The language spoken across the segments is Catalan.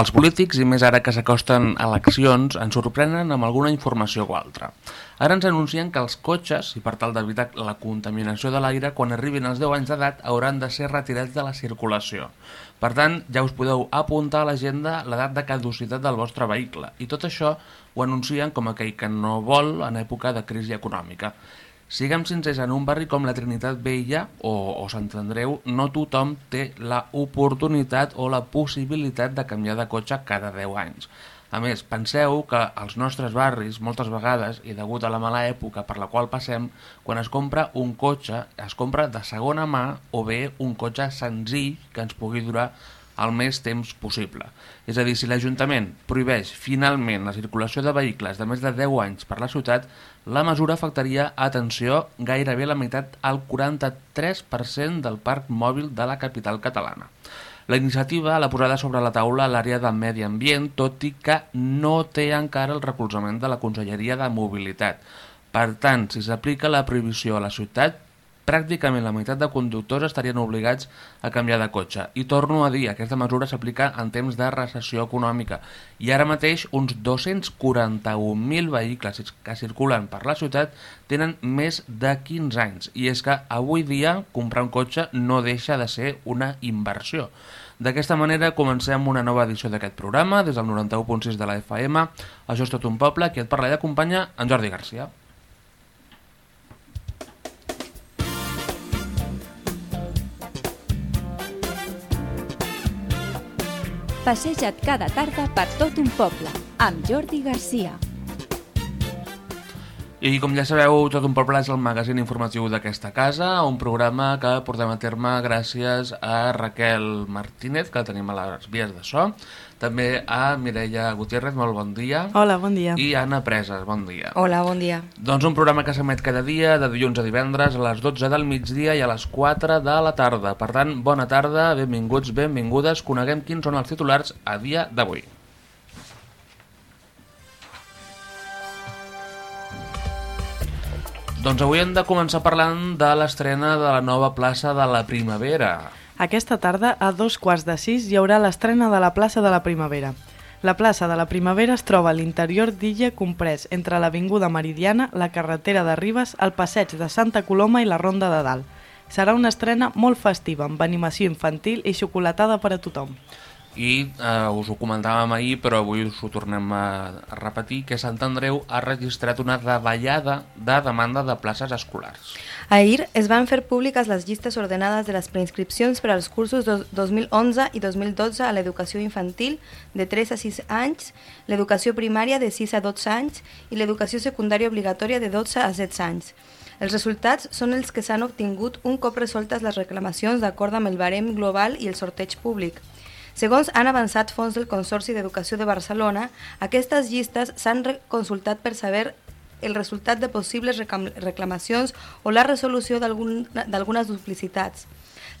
Els polítics, i més ara que s'acosten eleccions, ens sorprenen amb alguna informació o altra. Ara ens anuncien que els cotxes, i per tal d'evitar la contaminació de l'aire, quan arribin als 10 anys d'edat hauran de ser retirats de la circulació. Per tant, ja us podeu apuntar a l'agenda l'edat de caducitat del vostre vehicle. I tot això ho anuncien com aquell que no vol en època de crisi econòmica. Siguem sincers, en un barri com la Trinitat Vella o, o Sant Andreu, no tothom té la oportunitat o la possibilitat de canviar de cotxe cada 10 anys. A més, penseu que als nostres barris, moltes vegades, i degut a la mala època per la qual passem, quan es compra un cotxe, es compra de segona mà o bé un cotxe senzill que ens pugui durar el més temps possible. És a dir, si l'Ajuntament prohibeix finalment la circulació de vehicles de més de 10 anys per la ciutat, la mesura afectaria, atenció, gairebé la meitat al 43% del parc mòbil de la capital catalana. La iniciativa l'ha posada sobre la taula a l'àrea de medi ambient, tot i que no té encara el recolzament de la Conselleria de Mobilitat. Per tant, si s'aplica la prohibició a la ciutat, pràcticament la meitat de conductors estarien obligats a canviar de cotxe. I torno a dir, aquesta mesura s'aplica en temps de recessió econòmica. I ara mateix uns 241.000 vehicles que circulen per la ciutat tenen més de 15 anys. I és que avui dia comprar un cotxe no deixa de ser una inversió. D'aquesta manera comencem una nova edició d'aquest programa des del 91.6 de la FM. Això és tot un poble, qui et parla i acompanya en Jordi Garcia. Passeja't cada tarda per tot un poble, amb Jordi Garcia. I com ja sabeu, Tot un poble és el magazín informatiu d'aquesta casa, un programa que portem a terme gràcies a Raquel Martínez, que tenim a les vies de so, també a Mireia Gutiérrez, molt bon dia. Hola, bon dia. I Anna Preses, bon dia. Hola, bon dia. Doncs un programa que s'emet cada dia, de dilluns a divendres, a les 12 del migdia i a les 4 de la tarda. Per tant, bona tarda, benvinguts, benvingudes, coneguem quins són els titulars a dia d'avui. Doncs avui hem de començar parlant de l'estrena de la nova plaça de la Primavera. Aquesta tarda, a dos quarts de sis, hi haurà l'estrena de la plaça de la Primavera. La plaça de la Primavera es troba a l'interior d'Illa comprès entre l'Avinguda Meridiana, la carretera de Ribes, el passeig de Santa Coloma i la Ronda de Dalt. Serà una estrena molt festiva, amb animació infantil i xocolatada per a tothom i eh, us ho comentàvem ahir però avui us ho tornem a, repetir que Sant Andreu ha registrat una davallada de demanda de places escolars. Ahir es van fer públiques les llistes ordenades de les preinscripcions per als cursos 2011 i 2012 a l'educació infantil de 3 a 6 anys, l'educació primària de 6 a 12 anys i l'educació secundària obligatòria de 12 a 16 anys. Els resultats són els que s'han obtingut un cop resoltes les reclamacions d'acord amb el barem global i el sorteig públic. Segons han avançat fons del Consorci d'Educació de Barcelona, aquestes llistes s'han consultat per saber el resultat de possibles reclamacions o la resolució d'algunes duplicitats.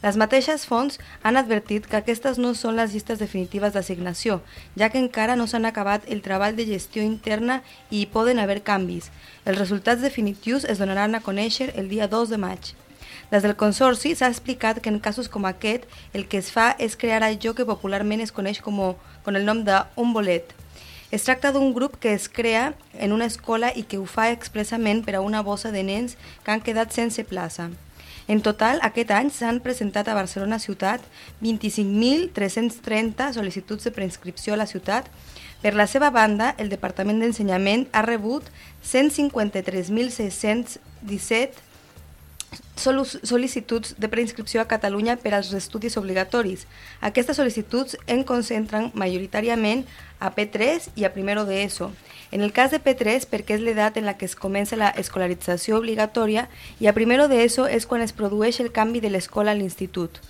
Les mateixes fonts han advertit que aquestes no són les llistes definitives d'assignació, ja que encara no s'han acabat el treball de gestió interna i hi poden haver canvis. Els resultats definitius es donaran a conèixer el dia 2 de maig. Des del Consorci s'ha explicat que en casos com aquest el que es fa és crear allò que popularment es coneix com, con el nom d'un bolet. Es tracta d'un grup que es crea en una escola i que ho fa expressament per a una bossa de nens que han quedat sense plaça. En total, aquest any s'han presentat a Barcelona ciutat 25.330 sol·licituds de preinscripció a la ciutat. Per la seva banda, el Departament d'Ensenyament ha rebut 153.617 sol·licituds de preinscripció a Catalunya per als estudis obligatoris. Aquestes sol·licituds en concentren majoritàriament a P3 i a primero de ESO. En el cas de P3, perquè és l'edat en la que es comença la escolarització obligatòria, i a primero de ESO és quan es produeix el canvi de l'escola a l'institut.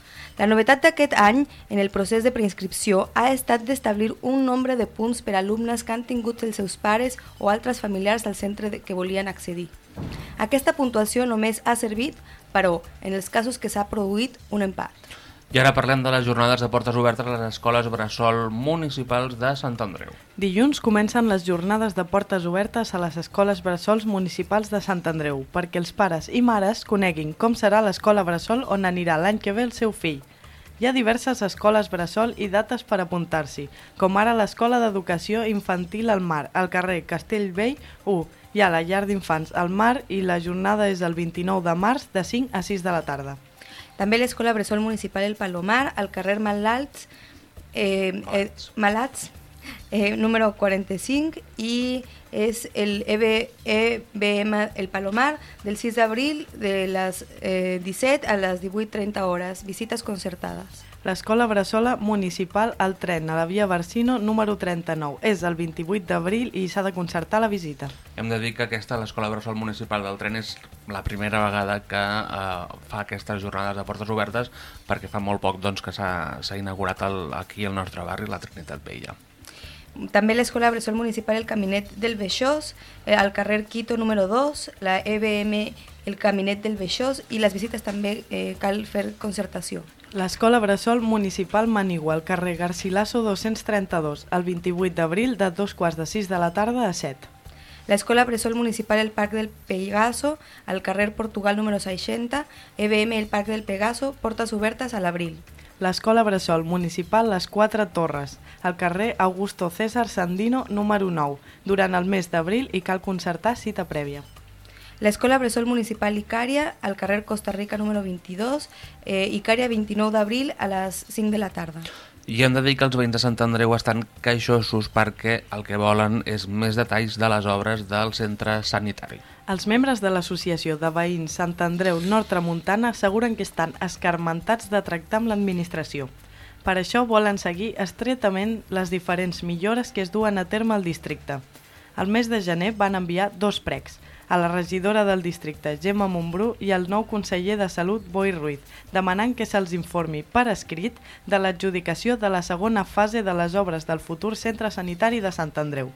La novetat d'aquest any en el procés de preinscripció ha estat d'establir un nombre de punts per a alumnes que han tingut els seus pares o altres familiars al centre que volien accedir. Aquesta puntuació només ha servit, però, en els casos que s'ha produït un empat. I ara parlem de les jornades de portes obertes a les escoles Bressol municipals de Sant Andreu. Dilluns comencen les jornades de portes obertes a les escoles Bressols municipals de Sant Andreu perquè els pares i mares coneguin com serà l'escola Bressol on anirà l'any que ve el seu fill. Hi ha diverses escoles bressol i dates per apuntar-s'hi, com ara l'Escola d'Educació Infantil al Mar, al carrer Castellvell 1. Hi ha la llar d'infants al Mar i la jornada és el 29 de març de 5 a 6 de la tarda. També l'Escola Bressol Municipal El Palomar, al carrer Malalts, eh, eh, Malats, eh, número 45, i és el EB, EBM El Palomar del 6 d'abril de les eh, 17 a les 18.30 hores, visites concertades. L'Escola Bressola Municipal al tren a la via Barsino número 39. És el 28 d'abril i s'ha de concertar la visita. Hem de dir que aquesta, l'Escola Bressol Municipal del Tren, és la primera vegada que eh, fa aquestes jornades de portes obertes perquè fa molt poc doncs, que s'ha inaugurat el, aquí al nostre barri, la Trinitat Vella. També l'Escola Bressol Municipal El Caminet del Beixós, eh, al carrer Quito número 2, la EBM El Caminet del Beixós i les visites també eh, cal fer concertació. L'Escola Bressol Municipal Manigua, al carrer Garcilaso 232, el 28 d'abril de dos quarts de sis de la tarda a 7. L'Escola Bressol Municipal El Parc del Pegaso, al carrer Portugal número 60, EBM El Parc del Pegaso, portes obertes a l'abril. L'Escola Bressol Municipal Les Quatre Torres, al carrer Augusto César Sandino número 9, durant el mes d'abril i cal concertar cita prèvia. L'Escola Bressol Municipal Icària, al carrer Costa Rica número 22, eh, Icària 29 d'abril a les 5 de la tarda. I hem de dir que els veïns de Sant Andreu estan queixosos perquè el que volen és més detalls de les obres del centre sanitari. Els membres de l'Associació de Veïns Sant Andreu Nord Tramuntana asseguren que estan escarmentats de tractar amb l'administració. Per això volen seguir estretament les diferents millores que es duen a terme al districte. Al mes de gener van enviar dos pregs, a la regidora del districte, Gemma Montbrú, i al nou conseller de Salut, Boi Ruiz, demanant que se'ls informi per escrit de l'adjudicació de la segona fase de les obres del futur centre sanitari de Sant Andreu.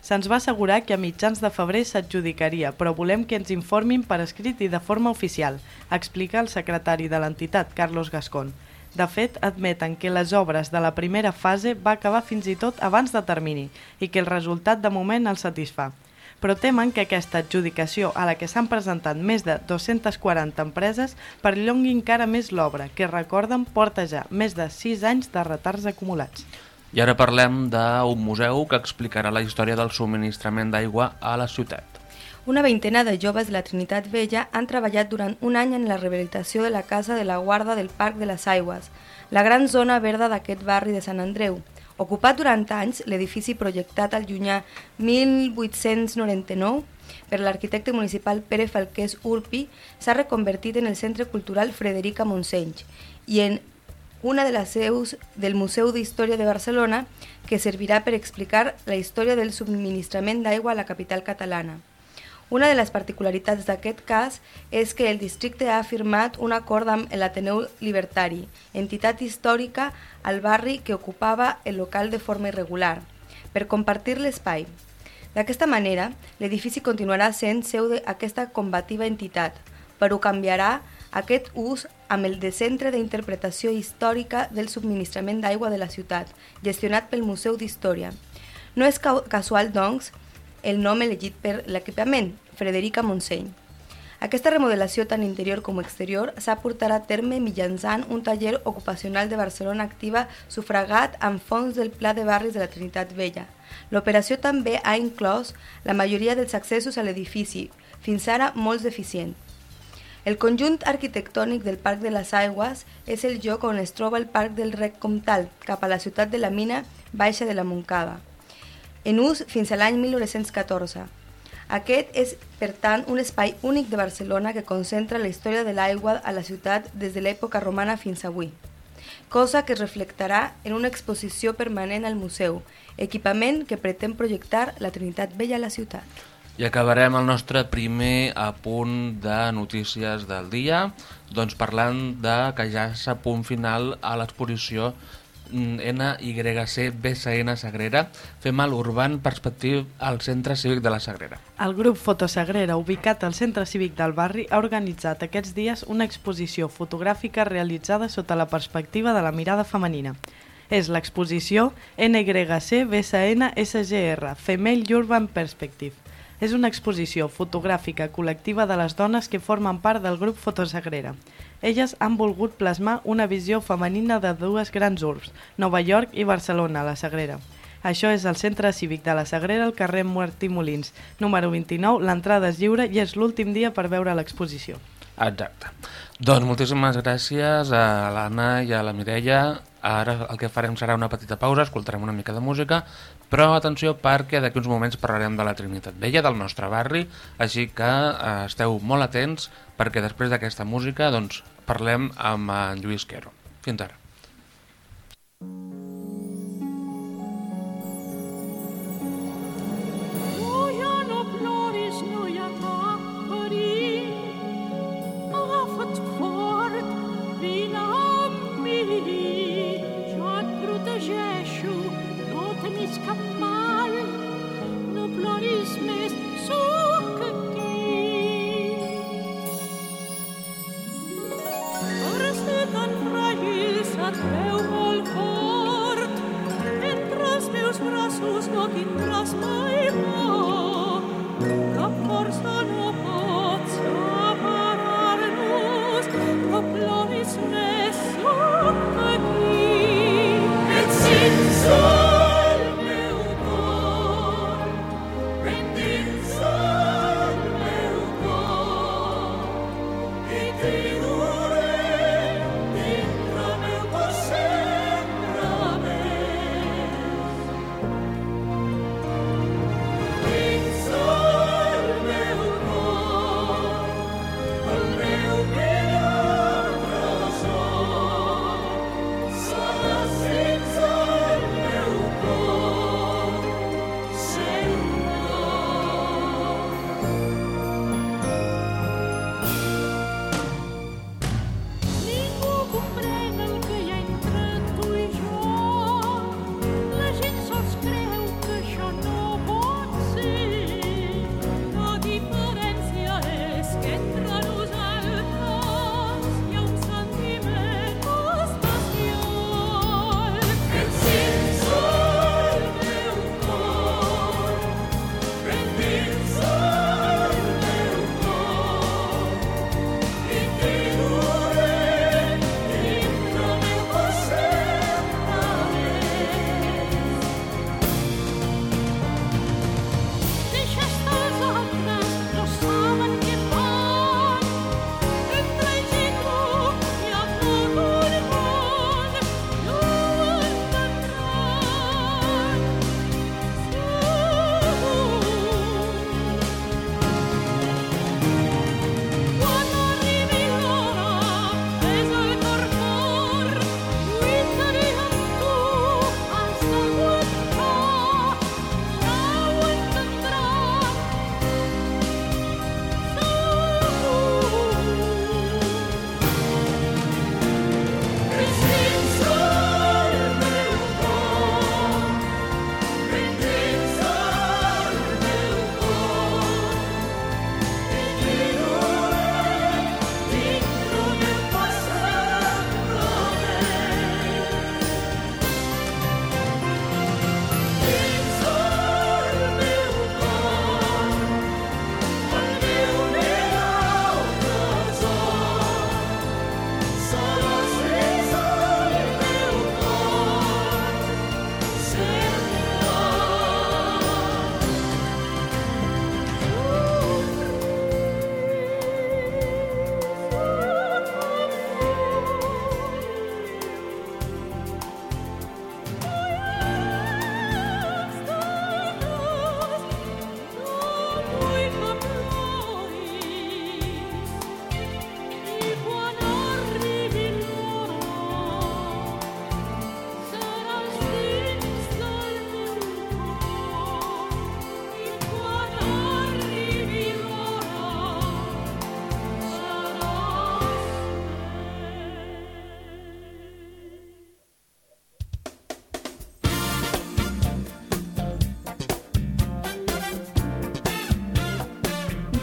Se'ns va assegurar que a mitjans de febrer s'adjudicaria, però volem que ens informin per escrit i de forma oficial, explica el secretari de l'entitat, Carlos Gascón. De fet, admeten que les obres de la primera fase va acabar fins i tot abans de termini i que el resultat de moment els satisfà però temen que aquesta adjudicació a la que s'han presentat més de 240 empreses perllongui encara més l'obra, que recorden porta ja més de 6 anys de retards acumulats. I ara parlem d'un museu que explicarà la història del subministrament d'aigua a la ciutat. Una veintena de joves de la Trinitat Vella han treballat durant un any en la rehabilitació de la Casa de la Guarda del Parc de les Aigües, la gran zona verda d'aquest barri de Sant Andreu, Ocupat durant anys, l'edifici projectat al llunyà 1899 per l'arquitecte municipal Pere Falqués Urpi s'ha reconvertit en el Centre Cultural Frederica Montseny i en una de les seus del Museu d'Història de Barcelona que servirà per explicar la història del subministrament d'aigua a la capital catalana. Una de les particularitats d'aquest cas és que el districte ha firmat un acord amb l'Ateneu Libertari, entitat històrica al barri que ocupava el local de forma irregular, per compartir l'espai. D'aquesta manera, l'edifici continuarà sent seu d'aquesta combativa entitat, però canviarà aquest ús amb el de Centre d'Interpretació Històrica del Subministrament d'Aigua de la ciutat, gestionat pel Museu d'Història. No és casual, doncs, el nom elegit per l'equipament, Frederica Montseny. Aquesta remodelació tant interior com exterior s'ha portat a terme mitjançant un taller ocupacional de Barcelona Activa sufragat amb fons del Pla de Barris de la Trinitat Vella. L'operació també ha inclòs la majoria dels accessos a l'edifici, fins ara molt deficient. El conjunt arquitectònic del Parc de les Aigües és el lloc on es troba el Parc del Rec Comtal, cap a la ciutat de la mina baixa de la Moncada en ús fins a l'any 1914. Aquest és, per tant, un espai únic de Barcelona que concentra la història de l'aigua a la ciutat des de l'època romana fins avui, cosa que es reflectarà en una exposició permanent al museu, equipament que pretén projectar la Trinitat Vella a la ciutat. I acabarem el nostre primer apunt de notícies del dia, doncs parlant de que ja s'ha punt final a l'exposició NYC BCN Sagrera, fem l'Urban Perspectiu al Centre Cívic de la Sagrera. El grup Fotosagrera, ubicat al Centre Cívic del barri, ha organitzat aquests dies una exposició fotogràfica realitzada sota la perspectiva de la mirada femenina. És l'exposició NYC BCN SGR, Female Urban Perspective. És una exposició fotogràfica col·lectiva de les dones que formen part del grup Fotosagrera. Elles han volgut plasmar una visió femenina de dues grans urbs, Nova York i Barcelona, la Sagrera. Això és el Centre Cívic de la Sagrera al carrer Martí Molins, número 29. L'entrada és lliure i és l'últim dia per veure l'exposició. Exacte. Doncs moltíssimes gràcies a l'Anna i a la Mireia Ara el que farem serà una petita pausa, escoltarem una mica de música, però atenció perquè d'aquí uns moments parlarem de la Trinitat Vella, del nostre barri, així que eh, esteu molt atents perquè després d'aquesta música doncs, parlem amb en Lluís Quero. Fins ara. Mm. looking past my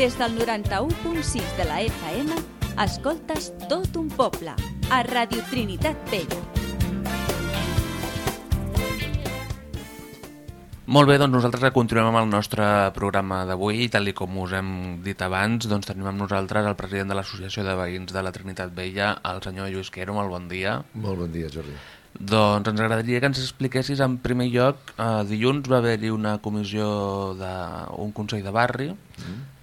Des del 91.6 de la FM, escoltes tot un poble, a Radio Trinitat Vella. Molt bé, doncs nosaltres continuem amb el nostre programa d'avui i tal com us hem dit abans, doncs tenim amb nosaltres el president de l'Associació de Veïns de la Trinitat Vella, el senyor Lluís Quero, molt bon dia. Molt bon dia, Jordi. Doncs ens agradaria que ens expliquessis en primer lloc, eh, dilluns va haver-hi una comissió d'un de, un consell de barri mm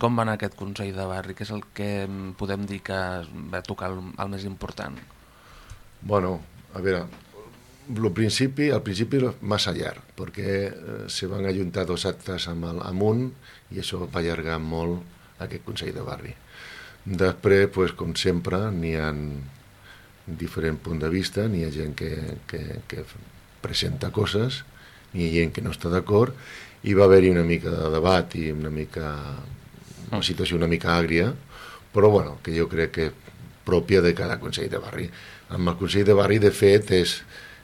com va anar aquest Consell de Barri? Què és el que podem dir que va tocar el, el més important? Bueno, a veure, lo principi, al principi massa llarg, perquè eh, se van ajuntar dos actes amb el, amunt i això va allargar molt aquest Consell de Barri. Després, pues, com sempre, n'hi ha diferent punt de vista, n'hi ha gent que, que, que presenta coses, n'hi ha gent que no està d'acord, i va haver-hi una mica de debat i una mica una situació una mica àgria, però bueno, que jo crec que pròpia de cada Consell de Barri. Amb el Consell de Barri, de fet, és,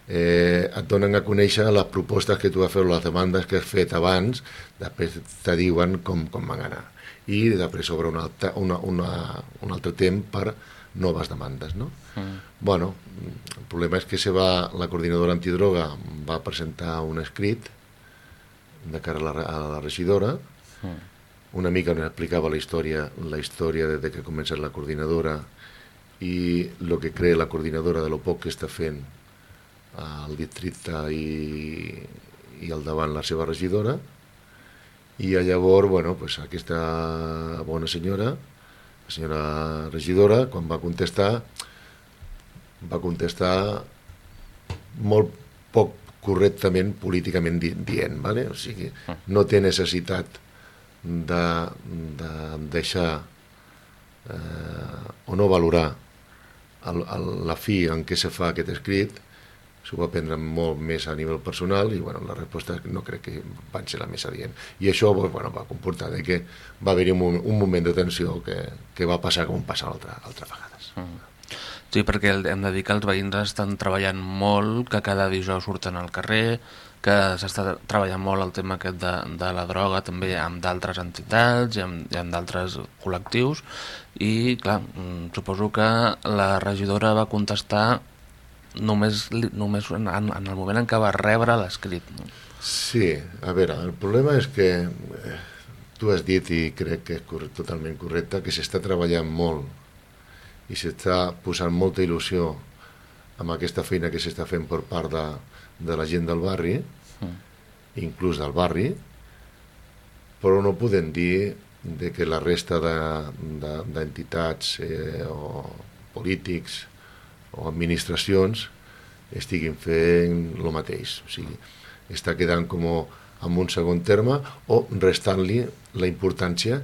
eh, et donen a conèixer les propostes que tu has fet, les demandes que has fet abans, després te diuen com, com van anar. I després s'obre un, altre, una, una, un altre temps per noves demandes, no? Mm. Bueno, el problema és que se va, la coordinadora antidroga va presentar un escrit de cara a la, a la regidora, Mm. Una mica on explicava la història, la història des de que ha començat la coordinadora i el que crea la coordinadora de lo poc que està fent al districte i, i al davant la seva regidora i llavors, bueno, pues aquesta bona senyora, la senyora regidora, quan va contestar, va contestar molt poc correctament políticament di dient, ¿vale? o sigui, no té necessitat de, de deixar eh, o no valorar el, el, la fi en què se fa aquest escrit, s'ho va prendre molt més a nivell personal i bueno, la resposta no crec que van ser la més adient. I això bueno, va comportar de que va haver-hi un, un moment de tensió que, que va passar com passa altre, altres vegades. Sí, perquè hem de dir que els veïns estan treballant molt, que cada dijous surten al carrer, que s'està treballant molt el tema aquest de, de la droga també amb d'altres entitats i amb, amb d'altres col·lectius i clar, mm, suposo que la regidora va contestar només, només en, en el moment en què va rebre l'escrit. No? Sí, a veure, el problema és que eh, tu has dit, i crec que és totalment correcte, que s'està treballant molt i s'està posant molta il·lusió amb aquesta feina que s'està fent per part de, de la gent del barri, inclús del barri, però no podem dir de que la resta de- de- d'entitats de, eh, o polítics o administracions estiguin fent el mateix. O sigui, està quedant com en un segon terme o restant-li la importància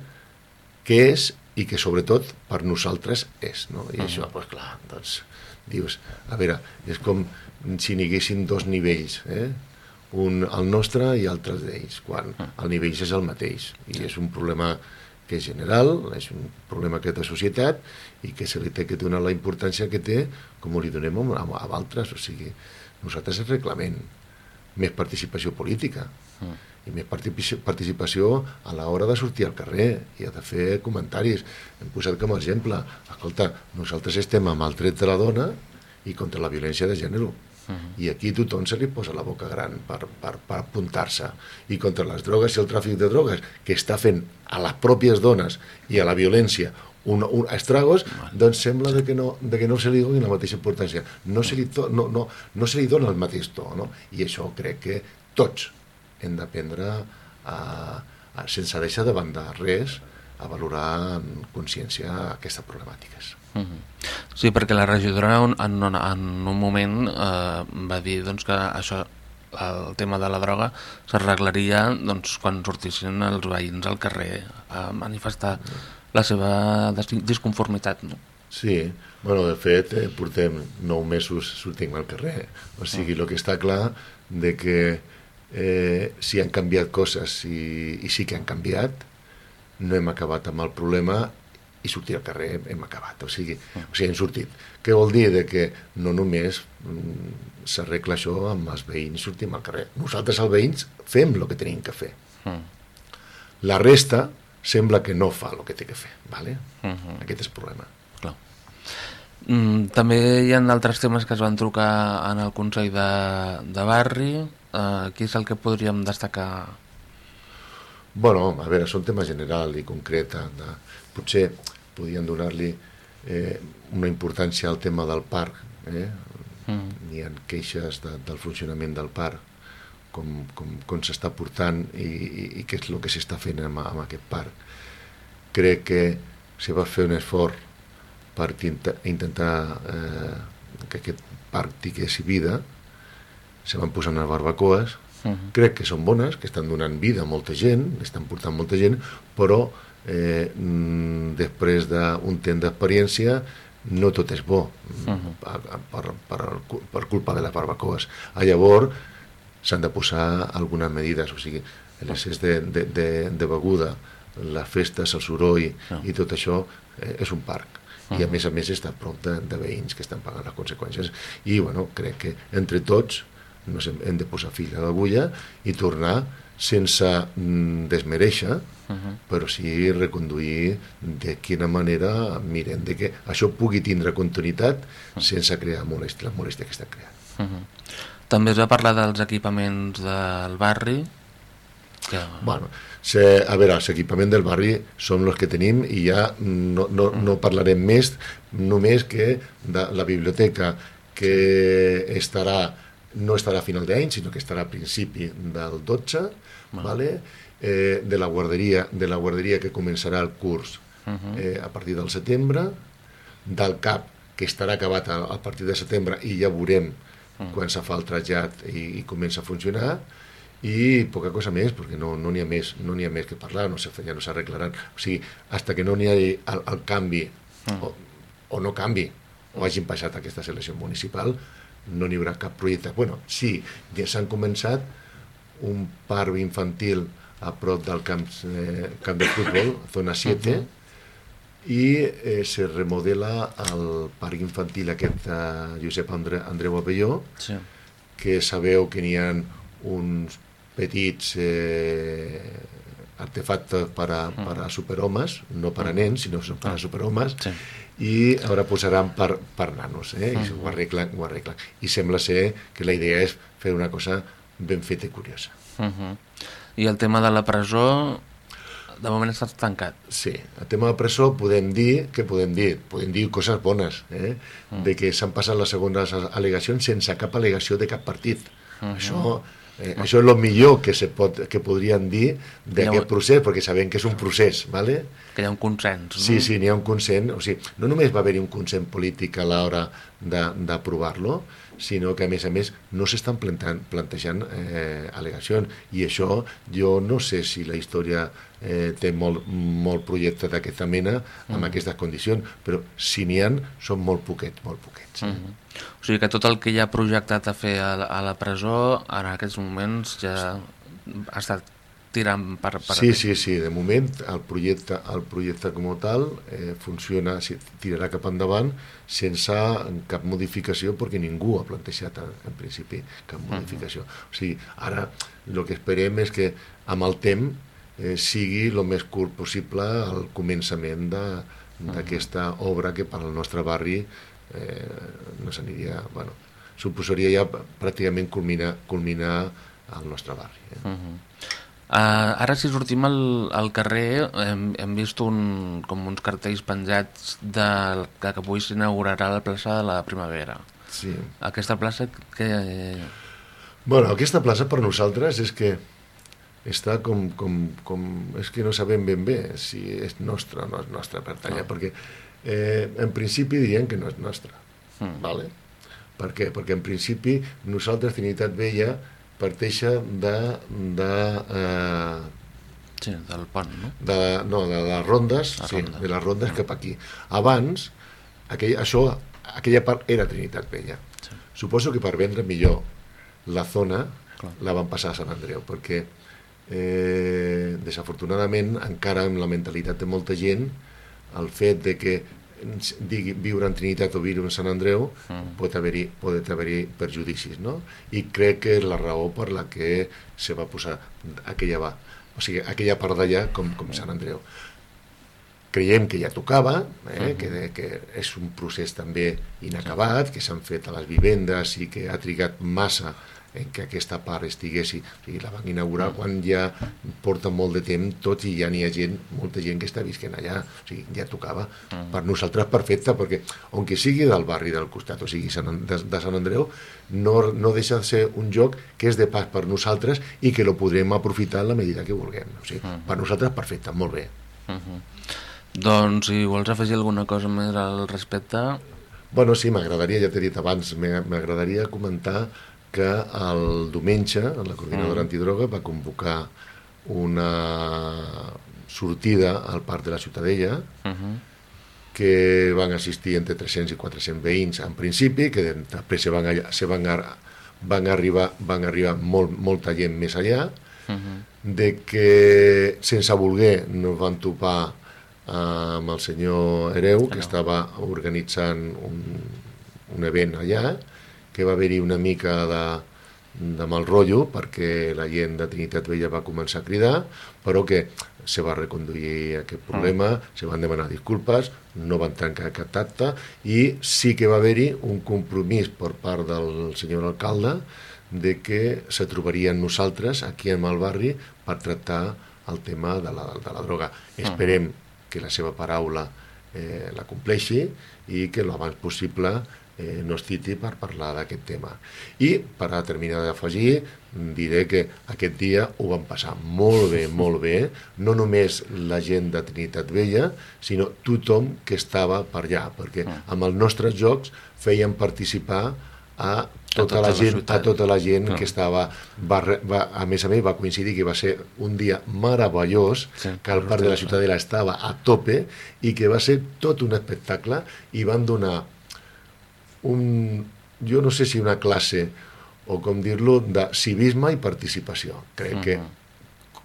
que és i que sobretot per nosaltres és. No? I això, doncs clar, doncs, dius, a veure, és com si n'hi haguessin dos nivells, eh? Un el nostre i altres d'ells, quan el nivell és el mateix. I és un problema que és general, és un problema que té societat i que se li té que donar la importància que té com li donem a, a, a altres. O sigui, nosaltres reclamem més participació política i més partici- participació a l'hora de sortir al carrer i de fer comentaris. Hem posat com a exemple, escolta, nosaltres estem amb el dret de la dona i contra la violència de gènere. I aquí tothom se li posa la boca gran per, per, per apuntar-se. I contra les drogues i el tràfic de drogues, que està fent a les pròpies dones i a la violència un, un estragos, doncs sembla de que, no, de que no se li doni la mateixa importància. No se li, to, no, no, no se li dona el mateix to. No? I això crec que tots hem d'aprendre a, a, sense deixar de banda res, a valorar amb consciència aquestes problemàtiques. Mhm. Sí, perquè la regidora en, en, en un moment eh, va dir doncs, que això el tema de la droga s'arreglaria doncs, quan sortissin els veïns al carrer a manifestar la seva dis- disconformitat. No? Sí, bueno, de fet, eh, portem nou mesos sortint al carrer. O sigui, el que està clar de que eh, si han canviat coses i, i sí que han canviat, no hem acabat amb el problema i sortir al carrer hem, acabat. O sigui, o sigui, hem sortit. Què vol dir? De que no només mm, s'arregla això amb els veïns sortim al carrer. Nosaltres, els veïns, fem el que tenim que fer. Mm. La resta sembla que no fa el que té que fer. ¿vale? Mhm. Aquest és el problema. Clar. Mm, també hi ha altres temes que es van trucar en el Consell de, de Barri, eh, què és el que podríem destacar? Bueno, a veure, són tema general i concret. De, potser podien donar-li eh, una importància al tema del parc. Eh? Mm. N'hi ha queixes de, del funcionament del parc, com, com, com s'està portant i, i, i què és el que s'està fent amb, amb aquest parc. Crec que se va fer un esforç per intentar eh, que aquest parc tingués vida, se van posar unes barbacoes, Mhm. crec que són bones, que estan donant vida a molta gent, estan portant molta gent, però eh, mm, després d'un temps d'experiència no tot és bo Mhm. per, per, per, per culpa de les barbacoes. A llavors s'han de posar algunes medides, o sigui, l'excés de, de, de, de beguda, les festes, el soroll No. i tot això eh, és un parc. I a més a més està prop de, de veïns que estan pagant les conseqüències. I bueno, crec que entre tots nos hem, hem de posar fil a l'agulla i tornar sense mm, desmereixer, Mhm. però sí reconduir de quina manera mirem de que això pugui tindre continuïtat sense crear molèstia, la molèstia que està creant. Mhm. També es va parlar dels equipaments del barri, que... Bueno, se, a veure, els equipaments del barri són els que tenim i ja no, no, no parlarem més només que de la biblioteca que estarà no estarà a final d'any, sinó que estarà a principi del 12, vale? eh, de, la guarderia, de la guarderia que començarà el curs Mhm. eh, a partir del setembre, del CAP, que estarà acabat a, a partir de setembre i ja veurem quan se fa el trasllat i, i comença a funcionar, i poca cosa més, perquè no no n'hi ha més, no n'hi ha més que parlar, no se, ja no s'arreglaran. O sigui, hasta que no n'hi hagi el, el canvi, o, o no canvi, o hagin passat aquesta selecció municipal, no n'hi haurà cap projecte. Bueno, sí, ja s'han començat un parc infantil a prop del camp, eh, camp de futbol, zona 7, i eh, se remodela el parc infantil aquest de Josep Andre, Andreu Abelló, Sí. que sabeu que n'hi ha uns petits eh, artefactes per a, per a superhomes, no per a nens, sinó per a superhomes, Sí. I ara posaran per, per nanos, eh? i ho arreglen, ho arreglen. I sembla ser que la idea és fer una cosa ben feta i curiosa. Mhm. I el tema de la presó, de moment està tancat. Sí, el tema de presó podem dir, què podem dir? Podem dir coses bones, eh? de que s'han passat les segones al·legacions sense cap al·legació de cap partit. Això, eh, això és el millor que, se pot, que podrien dir d'aquest procés, perquè sabem que és un procés, ¿vale? Que hi ha un consens. Sí, no? sí, n'hi ha un consens, o sigui, no només va haver-hi un consens polític a l'hora de- d'aprovar-lo, sinó que a més a més no s'estan plantejant eh, al·legacions i això jo no sé si la història eh, té molt, molt projecte d'aquesta mena amb aquestes condicions, però si n'hi ha són molt poquets, molt poquets. Eh? Mhm. O sigui que tot el que ja ha projectat a fer a la, a la presó, en aquests moments ja ha estat tirant per... per Sí, sí, sí, de moment el projecte, el projecte com a tal eh, funciona, tirarà cap endavant sense cap modificació perquè ningú ha plantejat en, en principi cap modificació. O sigui, ara el que esperem és que amb el temps eh, sigui el més curt possible el començament de- d'aquesta obra que per al nostre barri eh, no s'aniria, bueno, suposaria ja pràcticament culminar, culminar el nostre barri. Eh? Uh ara si sortim al, al carrer hem, hem vist un, com uns cartells penjats de, que, que avui s'inaugurarà la plaça de la Primavera. Sí. Aquesta plaça que... Bueno, aquesta plaça per nosaltres és que està com, com, com... És que no sabem ben bé si és nostra o no és nostra per tallar, No. perquè eh, en principi dirien que no és nostra. Mm. Vale? Per què? Perquè en principi nosaltres, Trinitat Vella, parteixa de, de, eh, Sí, del pont, no? de, no, de les rondes, La sí, ronda. de les rondes cap aquí. Abans, aquell, això, aquella part era Trinitat Vella. Sí. Suposo que per vendre millor la zona Clar. la van passar a Sant Andreu, perquè eh, desafortunadament encara amb la mentalitat de molta gent el fet de que digui viure en Trinitat o viure en Sant Andreu Mm. pot haver-hi pot haver perjudicis, no? I crec que és la raó per la que se va posar aquella va, o sigui, aquella part d'allà com, com Sant Andreu. Creiem que ja tocava, eh? que, que és un procés també inacabat, que s'han fet a les vivendes i que ha trigat massa en què aquesta part estiguessi. O sigui, la van inaugurar quan ja porta molt de temps tot i ja n'hi ha gent, molta gent que està visquent allà. O sigui, ja tocava. Per nosaltres perfecte, perquè on que sigui del barri del costat, o sigui, Sant de, de Sant Andreu, no, no deixa de ser un joc que és de pas per nosaltres i que lo podrem aprofitar en la medida que vulguem. O sigui, per nosaltres perfecte, molt bé. Doncs si vols afegir alguna cosa més al respecte... Bueno, sí, m'agradaria, ja t'he dit abans, m'agradaria comentar que el diumenge la coordinadora antidroga va convocar una sortida al Parc de la Ciutadella Uh -huh. que van assistir entre 300 i 400 veïns en principi, que després se van, allà- se van, ar- van arribar, van arribar molt, molta gent més allà, Uh -huh. de que sense voler no van topar amb el senyor Hereu, que estava organitzant un, un event allà, que va haver-hi una mica de, de mal rotllo perquè la gent de Trinitat Vella va començar a cridar, però que se va reconduir aquest problema, se van demanar disculpes, no van trencar cap acte i sí que va haver-hi un compromís per part del senyor alcalde de que se trobarien nosaltres aquí en el barri per tractar el tema de la, de la droga. Esperem que la seva paraula eh, la compleixi i que l'abans possible eh, no es citi per parlar d'aquest tema. I, per a terminar d'afegir, diré que aquest dia ho van passar molt bé, molt bé, no només la gent de Trinitat Vella, sinó tothom que estava per allà, perquè amb els nostres jocs feien participar a tota, tota la la gent, ciutat. a tota la gent Clar. que estava... Va, va, a més a més, va coincidir que va ser un dia meravellós, Sí, que el Parc de la Ciutadella estava a tope i que va ser tot un espectacle i van donar un, jo no sé si una classe o com dir-lo, de civisme i participació. Crec que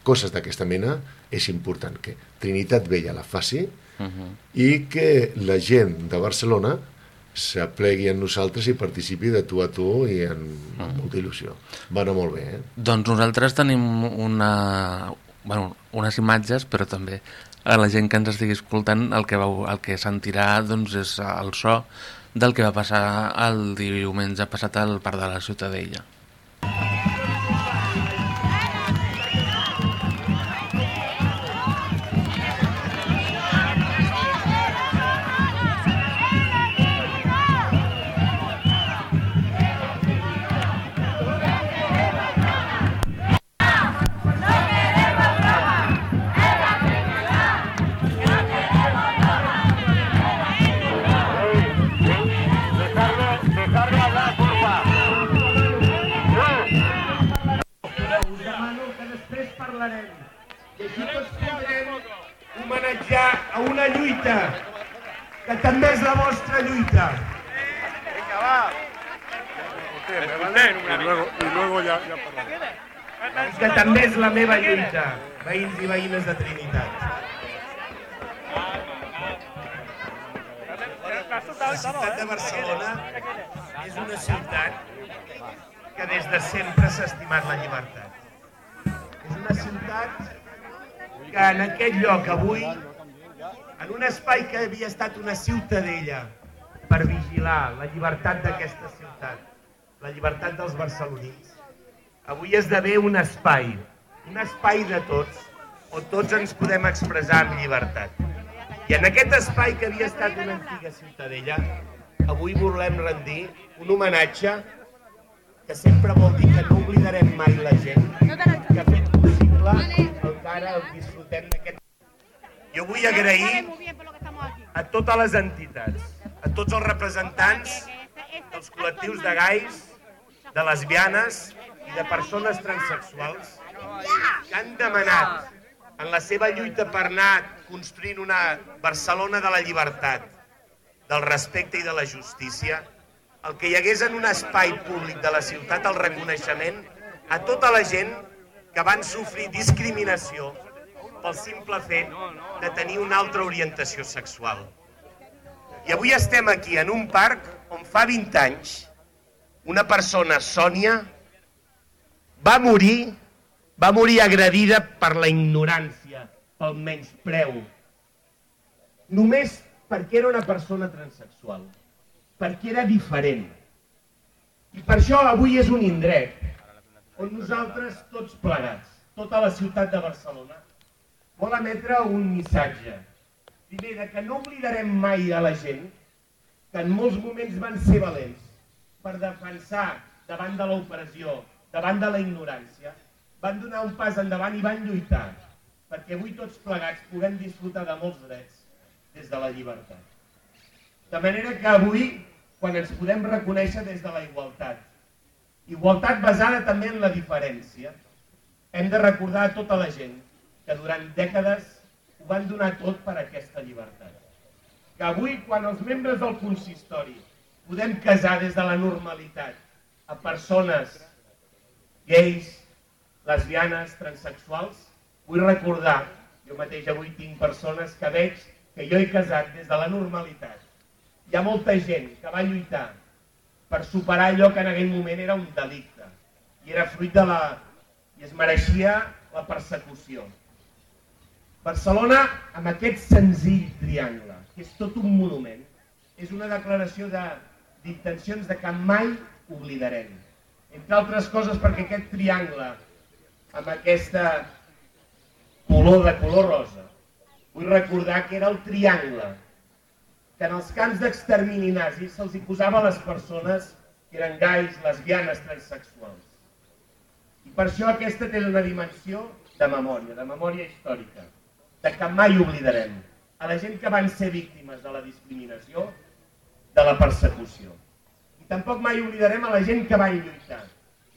coses d'aquesta mena és important que Trinitat Vella la faci Uh -huh. i que la gent de Barcelona s'aplegui en nosaltres i participi de tu a tu i amb molta il·lusió. Va anar molt bé, eh? Doncs nosaltres tenim una, bueno, unes imatges, però també a la gent que ens estigui escoltant el que, veu, el que sentirà doncs, és el so del que va passar el diumenge passat al Parc de la Ciutadella. També és la meva lluita, veïns i veïnes de Trinitat. La ciutat de Barcelona és una ciutat que des de sempre s'ha estimat la llibertat. És una ciutat que en aquest lloc avui, en un espai que havia estat una ciutadella per vigilar la llibertat d'aquesta ciutat, la llibertat dels barcelonins, avui esdevé un espai, un espai de tots, on tots ens podem expressar amb llibertat. I en aquest espai que havia estat una antiga ciutadella, avui volem rendir un homenatge que sempre vol dir que no oblidarem mai la gent que ha fet possible el que ara disfrutem d'aquest... Jo vull agrair a totes les entitats, a tots els representants dels col·lectius de gais, de lesbianes de persones transexuals que han demanat en la seva lluita per anar construint una Barcelona de la llibertat, del respecte i de la justícia, el que hi hagués en un espai públic de la ciutat el reconeixement a tota la gent que van sofrir discriminació pel simple fet de tenir una altra orientació sexual. I avui estem aquí en un parc on fa 20 anys una persona, Sònia, va morir, va morir agredida per la ignorància, pel menyspreu. Només perquè era una persona transexual, perquè era diferent. I per això avui és un indret on nosaltres, tots plegats, tota la ciutat de Barcelona, vol emetre un missatge. Primer, de que no oblidarem mai a la gent que en molts moments van ser valents per defensar davant de l'opressió, davant de la ignorància, van donar un pas endavant i van lluitar perquè avui tots plegats puguem disfrutar de molts drets des de la llibertat. De manera que avui, quan ens podem reconèixer des de la igualtat, igualtat basada també en la diferència, hem de recordar a tota la gent que durant dècades ho van donar tot per aquesta llibertat. Que avui, quan els membres del consistori podem casar des de la normalitat a persones gais, lesbianes, transexuals, vull recordar, jo mateix avui tinc persones que veig que jo he casat des de la normalitat. Hi ha molta gent que va lluitar per superar allò que en aquell moment era un delicte i era fruit de la... i es mereixia la persecució. Barcelona, amb aquest senzill triangle, que és tot un monument, és una declaració de- d'intencions de, de que mai oblidarem. Entre altres coses perquè aquest triangle, amb aquesta color de color rosa, vull recordar que era el triangle que en els camps d'extermini nazis se'ls hi posava a les persones que eren gais, lesbianes, transsexuals. I per això aquesta té una dimensió de memòria, de memòria històrica, de que mai oblidarem a la gent que van ser víctimes de la discriminació, de la persecució. Tampoc mai oblidarem a la gent que van lluitar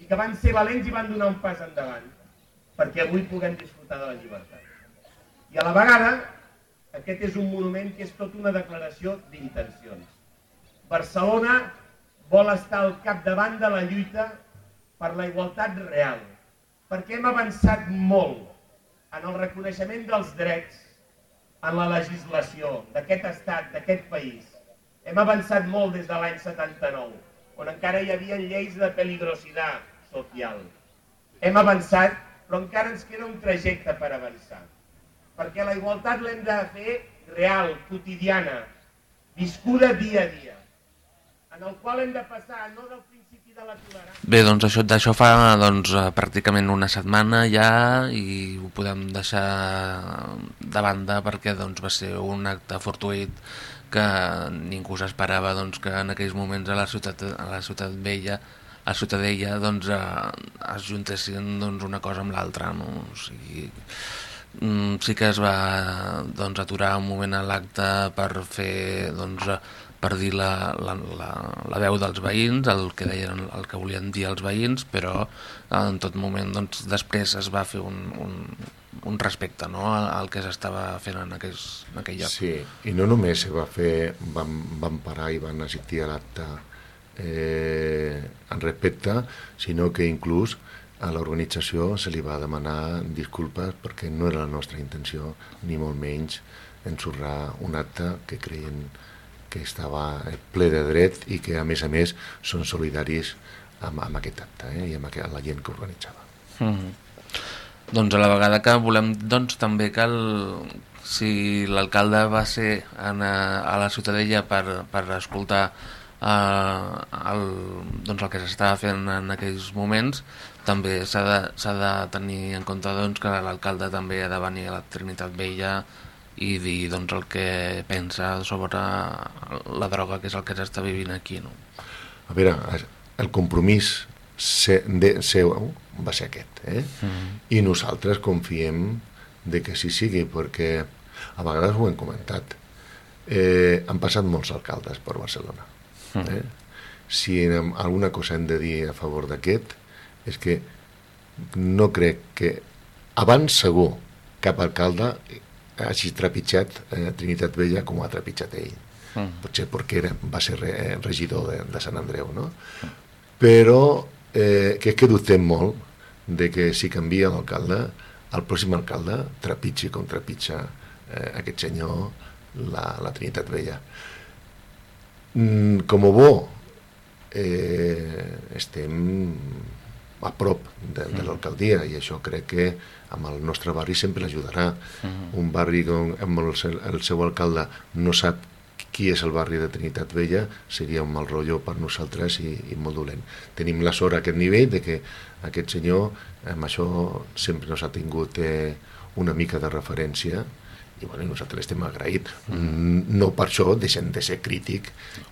i que van ser valents i van donar un pas endavant perquè avui puguem disfrutar de la llibertat. I a la vegada, aquest és un monument que és tot una declaració d'intencions. Barcelona vol estar al capdavant de la lluita per la igualtat real, perquè hem avançat molt en el reconeixement dels drets, en la legislació d'aquest estat, d'aquest país. Hem avançat molt des de l'any 79, on encara hi havia lleis de peligrositat social. Hem avançat, però encara ens queda un trajecte per avançar. Perquè la igualtat l'hem de fer real, quotidiana, viscuda dia a dia, en el qual hem de passar no del principi de la tolerància, Bé, doncs això d'això fa doncs, eh, pràcticament una setmana ja i ho podem deixar de banda perquè doncs, va ser un acte fortuït que ningú s'esperava doncs, que en aquells moments a la ciutat, a la ciutat vella a Ciutadella doncs, eh, es juntessin doncs, una cosa amb l'altra no? o sigui, mm, sí que es va doncs, aturar un moment a l'acte per fer doncs, per dir la, la, la, la veu dels veïns, el que deien, el que volien dir els veïns, però en tot moment doncs, després es va fer un, un, un respecte no? al, al que s'estava fent en, aquells, en aquell lloc. Sí, i no només se va fer, van, van parar i van assistir a l'acte eh, en respecte, sinó que inclús a l'organització se li va demanar disculpes perquè no era la nostra intenció, ni molt menys, ensorrar un acte que creien que estava ple de dret i que a més a més són solidaris amb, amb aquest acte eh, i amb la gent que organitzava. Mm -hmm. Doncs a la vegada que volem doncs, també que el, si l'alcalde va ser en, a, a la Ciutadella per, per escoltar eh, el, doncs, el que s'estava fent en aquells moments, també s'ha de, de tenir en compte doncs, que l'alcalde també ha de venir a la Trinitat Vella i dir doncs, el que pensa sobre la droga, que és el que s'està vivint aquí. No? A veure, el compromís seu va ser aquest, eh? Mm. I nosaltres confiem de que sí sigui, perquè a vegades ho hem comentat. Eh, han passat molts alcaldes per Barcelona. Eh? Si en alguna cosa hem de dir a favor d'aquest, és que no crec que abans segur cap alcalde hagi trepitjat eh, Trinitat Vella com ha trepitjat ell Mm. potser perquè era, va ser re, regidor de, de Sant Andreu, no? Però eh, crec que dubtem molt de que si canvia l'alcalde, el pròxim alcalde trepitgi com trepitja eh, aquest senyor la, la Trinitat Vella. Mm, com a bo, eh, estem a prop de, de l'alcaldia i això crec que amb el nostre barri sempre l'ajudarà. Un barri on amb el, seu- el seu alcalde no sap qui és el barri de Trinitat Vella seria un mal rotllo per nosaltres i, i molt dolent. Tenim la sort a aquest nivell de que aquest senyor amb això sempre nos ha tingut eh, una mica de referència i bueno, nosaltres estem agraït. Mm. No per això deixem de ser crític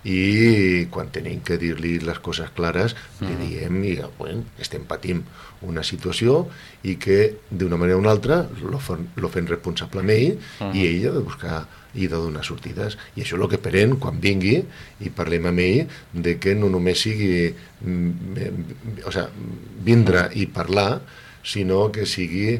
i quan tenim que dir-li les coses clares li diem i bueno, estem patint una situació i que d'una manera o una altra lo, fem responsable amb ell i ell ha de buscar i de donar sortides i això és el que esperem quan vingui i parlem amb ell de que no només sigui mm, eh, o sea, vindre i parlar sinó que sigui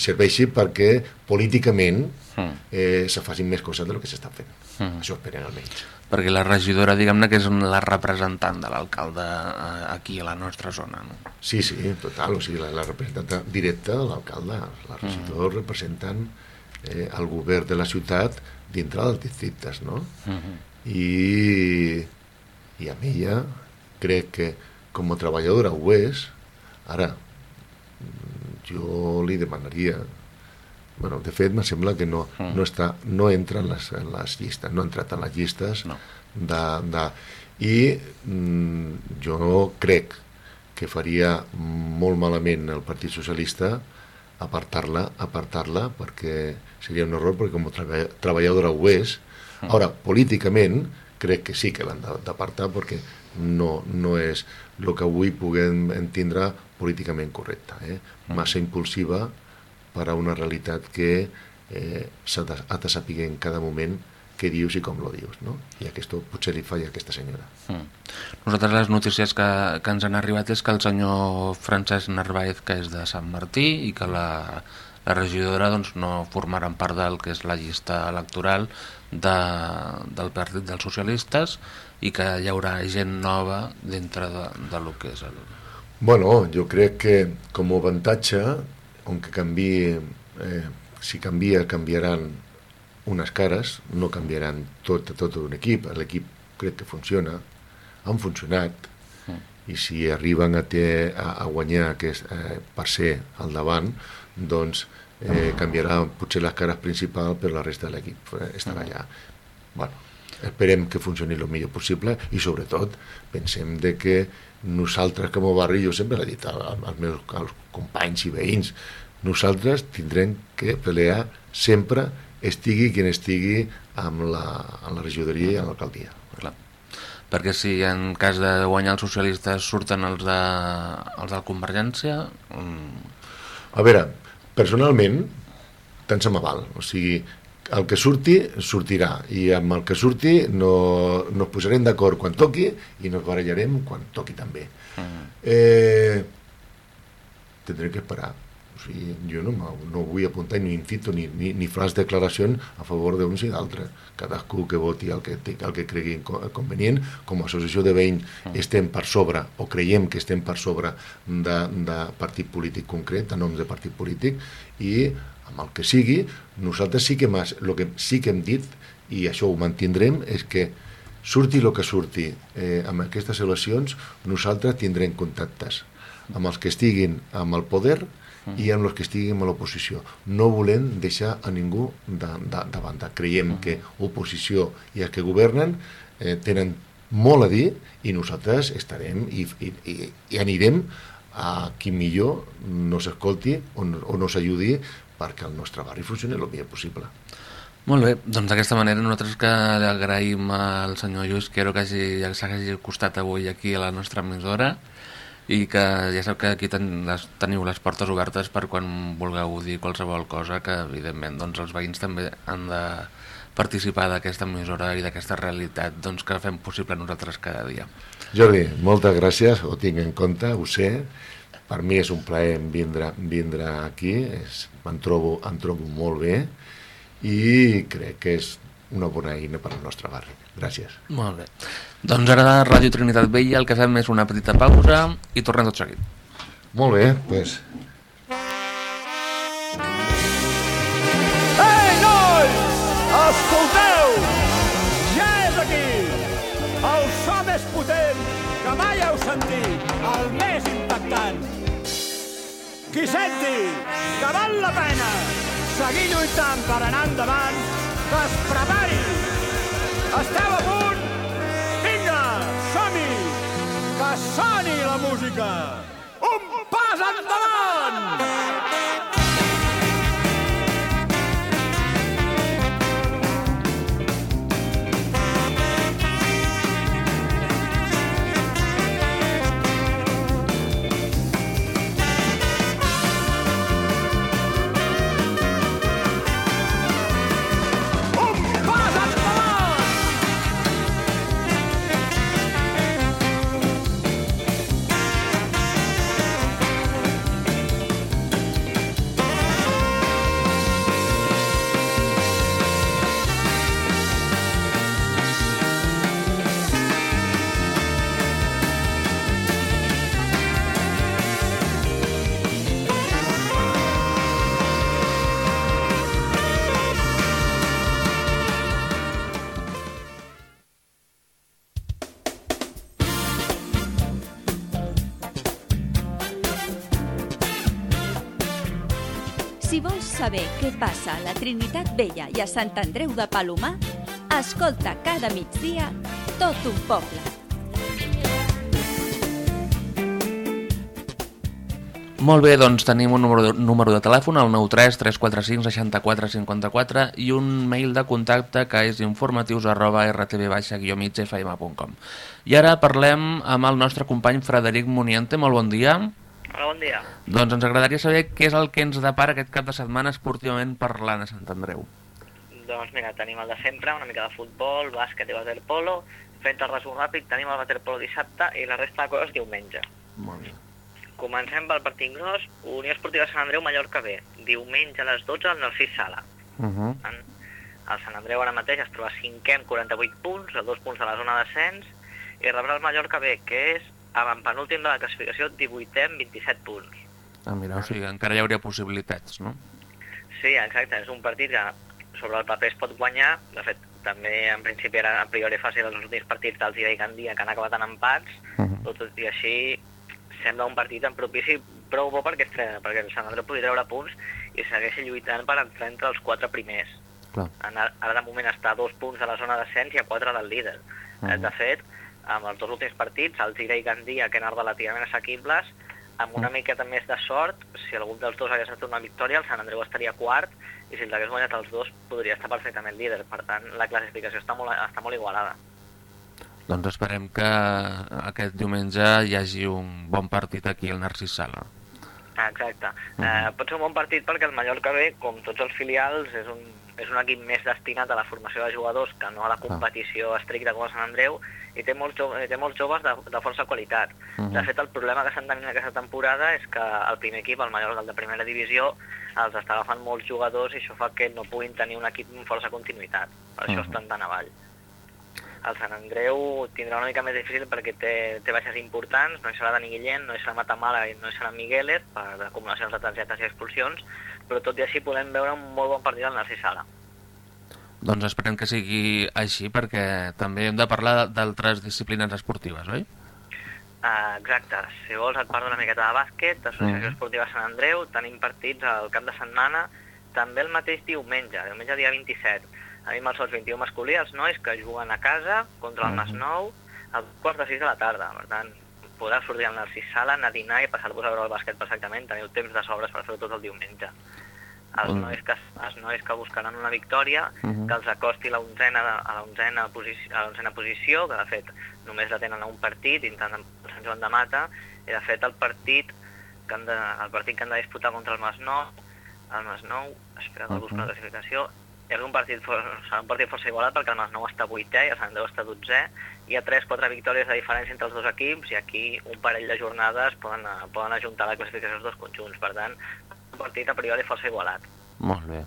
serveixi perquè políticament eh, se facin més coses del que s'estan fent. Mm. Això esperem almenys. Perquè la regidora, diguem-ne, que és la representant de l'alcalde eh, aquí a la nostra zona, no? Sí, sí, total, o sigui, la, la representant directa de l'alcalde, la regidor mm. representant eh, el govern de la ciutat dintre dels districtes, no? Mhm. I, i amb ella crec que com a treballadora ho és, ara mm, jo li demanaria bueno, de fet, me sembla que no, Mm. no, està, no entra en les, en les llistes, no ha entrat en les llistes No. de, de, i mm, jo crec que faria molt malament el Partit Socialista apartar-la, apartar-la perquè seria un error perquè com a treba treballadora ho és. Ara, políticament, crec que sí que l'han de- d'apartar perquè no, no és el que avui puguem entendre políticament correcte. Eh? Massa impulsiva per a una realitat que eh, s'ha de, ha de saber en cada moment què dius i com lo dius. No? I aquest potser li falla a aquesta senyora. Mm. Nosaltres les notícies que, que ens han arribat és que el senyor Francesc Narváez, que és de Sant Martí, i que la, la regidora doncs, no formaran part del que és la llista electoral de, del Partit dels Socialistes i que hi haurà gent nova dintre de, de lo que és el... Bueno, jo crec que com a avantatge, on que canvi, eh, si canvia, canviaran unes cares, no canviaran tot, tot un equip, l'equip crec que funciona, han funcionat, i si arriben a, ter, a, a guanyar aquest, eh, per ser al davant, doncs eh, canviarà potser les cares principals, però la resta de l'equip eh, estarà allà. Bueno, esperem que funcioni el millor possible i sobretot pensem de que nosaltres com a barri, jo sempre l'he dit al- als meus als companys i veïns, nosaltres tindrem que pelear sempre estigui qui estigui amb la, amb la regidoria i amb l'alcaldia. Clar. Perquè si en cas de guanyar els socialistes surten els de, els de la Convergència... Mm, A veure, personalment, tant se m'aval. O sigui, el que surti, sortirà. I amb el que surti no, no ens posarem d'acord quan toqui i nos barallarem quan toqui també. mm, Eh, tindrem que esperar. O sigui, jo no, no vull apuntar ni incito ni, ni, ni fas declaracions a favor d'uns i d'altres. Cadascú que voti el que, el que cregui co- convenient. Com a associació de veïns estem per sobre, o creiem que estem per sobre de, de partit polític concret, de noms de partit polític, i amb el que sigui, nosaltres sí que, mas, lo que sí que hem dit, i això ho mantindrem, és que surti el que surti eh, amb aquestes eleccions, nosaltres tindrem contactes amb els que estiguin amb el poder i amb els que estiguin amb l'oposició. No volem deixar a ningú de, de, de banda. Creiem que oposició i els que governen eh, tenen molt a dir i nosaltres estarem i, i, i, anirem a qui millor nos escolti o, no- o nos ajudi perquè el nostre barri funcioni el millor possible. Molt bé, doncs d'aquesta manera nosaltres que li agraïm al senyor Lluís Quero que hagi- que s'hagi acostat avui aquí a la nostra emissora i que ja sap que aquí ten, les, teniu les portes obertes per quan vulgueu dir qualsevol cosa que evidentment doncs, els veïns també han de participar d'aquesta emissora i d'aquesta realitat doncs, que fem possible nosaltres cada dia. Jordi, moltes gràcies, ho tinc en compte, ho sé. Per mi és un plaer vindre, vindre aquí, és, em, trobo, em trobo molt bé i crec que és una bona eina per al nostre barri. Gràcies. Molt bé. Doncs ara a Ràdio Trinitat Vella el que fem és una petita pausa i tornem tot seguit. Molt bé, doncs... Ei, nois! Escolteu! Ja és aquí! El so més potent que mai heu sentit, el més impactant. Qui senti que val la pena seguir lluitant per anar endavant, que es prepari. Esteu a punt? Vinga, som-hi! Que soni la música! Un pas endavant! Què passa a la Trinitat Vella i a Sant Andreu de Palomar, escolta cada migdia tot un poble. Molt bé, doncs tenim un número de, número de telèfon, el 93 345 64 54 i un mail de contacte que és informatius arroba rtb-migfm.com I ara parlem amb el nostre company Frederic Muniente. Molt bon dia. Hola, bon dia. Doncs ens agradaria saber què és el que ens depara aquest cap de setmana esportivament parlant a Sant Andreu. Doncs mira, tenim el de sempre, una mica de futbol, bàsquet i waterpolo. Fent el resum ràpid, tenim el waterpolo dissabte i la resta de coses diumenge. Molt bé. Comencem pel partit gros, Unió Esportiva Sant Andreu, Mallorca B. Diumenge a les 12 al Narcís Sala. Uh -huh. En, el Sant Andreu ara mateix es troba cinquè amb 48 punts, a dos punts de la zona de descens, i rebrà el Mallorca B, que és avantpenúltim de la classificació, 18è amb 27 punts. Ah, mira, o sigui, encara hi hauria possibilitats, no? Sí, exacte, és un partit que sobre el paper es pot guanyar, de fet, també en principi era a priori fàcil els últims partits d'Alzira i Gandia que han acabat en empats, Uh -huh. però tot i així sembla un partit en propici prou bo perquè, estrena, perquè el Sant Andreu pugui treure punts i segueixi lluitant per entrar entre els quatre primers. Clar. Ara, ara de moment està a dos punts de la zona d'ascens i a quatre del líder. Mhm. Uh -huh. De fet, amb els dos últims partits, el Gira i Gandia, que anat relativament assequibles, amb una miqueta més de sort, si algun dels dos hagués estat una victòria, el Sant Andreu estaria quart, i si els hagués guanyat els dos, podria estar perfectament líder. Per tant, la classificació està molt, està molt igualada. Doncs esperem que aquest diumenge hi hagi un bon partit aquí al Narcís Sala. Exacte. Eh, pot ser un bon partit perquè el Mallorca B, com tots els filials, és un, és un equip més destinat a la formació de jugadors que no a la competició estricta com el Sant Andreu i té molts, jo- té molts joves de, de força qualitat. Mhm. De fet, el problema que estan tenint aquesta temporada és que el primer equip, el Mallorca, el de primera divisió, els està agafant molts jugadors i això fa que no puguin tenir un equip amb força continuïtat. Per això Mhm. estan tan avall. El Sant Andreu tindrà una mica més difícil perquè té, té baixes importants, no hi serà Dani Guillén, no hi serà Matamala i no hi serà Miguelet per acumulacions de targetes i expulsions, però tot i així podem veure un molt bon partit al Narcís Sala. Doncs esperem que sigui així perquè també hem de parlar d'altres disciplines esportives, oi? Uh, exacte, si vols et parlo una miqueta de bàsquet, d'Associació Mhm. Esportiva Sant Andreu, tenim partits al cap de setmana, també el mateix diumenge, diumenge dia 27. Tenim els sots 21 masculí, els nois que juguen a casa contra el. Masnou a quarts de sis de la tarda. Per tant, podreu sortir al Narcís Sala, anar a dinar i passar-vos a veure el bàsquet perfectament. Teniu temps de sobres per fer-ho tot el diumenge. Els nois, que, els nois que buscaran una victòria, Mhm. que els acosti la onzena, a la onzena, posició, a la onzena posició, que de fet només la tenen a un partit, de Sant Joan de Mata, i de fet el partit que han de, el partit que han de disputar contra el Masnou, el Masnou, espera que Mhm. busco la classificació, és un partit, serà un partit força igualat perquè el Masnou està 8è i el Sant Andreu està 12è, hi ha 3-4 victòries de diferència entre els dos equips i aquí un parell de jornades poden, poden ajuntar la classificació dels dos conjunts, per tant, un partit a priori força igualat. Molt bé.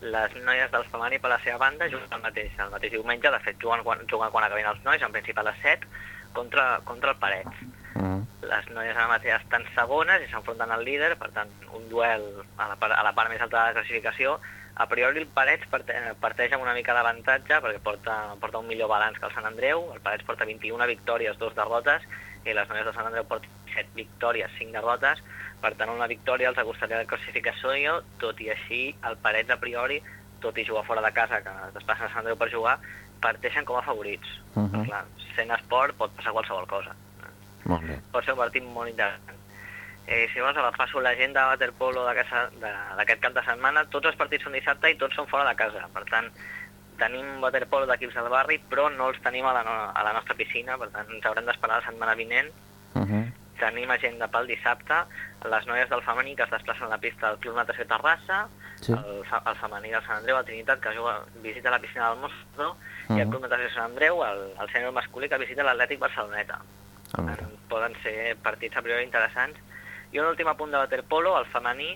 Les noies del femení per la seva banda juguen el mateix, el mateix diumenge, de fet juguen quan, juguen quan acabin els nois, en principi a les 7, contra, contra el Parets. Mm. Les noies ara mateix estan segones i s'enfronten al líder, per tant, un duel a la, part, a la part més alta de la classificació. A priori el Parets parte, parteix amb una mica d'avantatge perquè porta, porta un millor balanç que el Sant Andreu. El Parets porta 21 victòries, 2 derrotes, i les noies del Sant Andreu porten 7 victòries, 5 derrotes. Per tant, una victòria els acostaria la classificació, tot i així el Parets a priori, tot i jugar fora de casa, que es desplaça a Sant Andreu per jugar, parteixen com a favorits. Mhm. Però, clar, sent esport pot passar qualsevol cosa. Molt bé. Pot ser un partit molt interessant. Eh, si vols, ara passo l'agenda de waterpolo d'aquest cap de setmana. Tots els partits són dissabte i tots són fora de casa. Per tant, tenim waterpolo d'equips del barri, però no els tenim a la, no a la nostra piscina, per tant, ens haurem d'esperar la setmana vinent. Uh -huh. Tenim agenda pel dissabte, les noies del femení que es desplacen a la pista del Club Natació Terrassa, Sí. el, el femení del Sant Andreu, el Trinitat, que juga, visita la piscina del Mostre, i el Mhm. Club Natació Sant Andreu, el, el sènior masculí, que visita l'Atlètic Barceloneta. A veure. Poden ser partits a priori interessants. I un últim apunt de waterpolo, el femení,